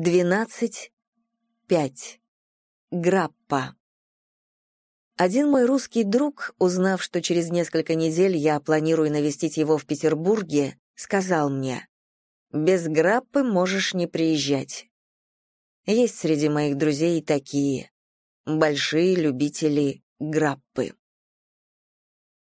12. 5. Граппа. Один мой русский друг, узнав, что через несколько недель я планирую навестить его в Петербурге, сказал мне, «Без граппы можешь не приезжать». Есть среди моих друзей такие, большие любители граппы.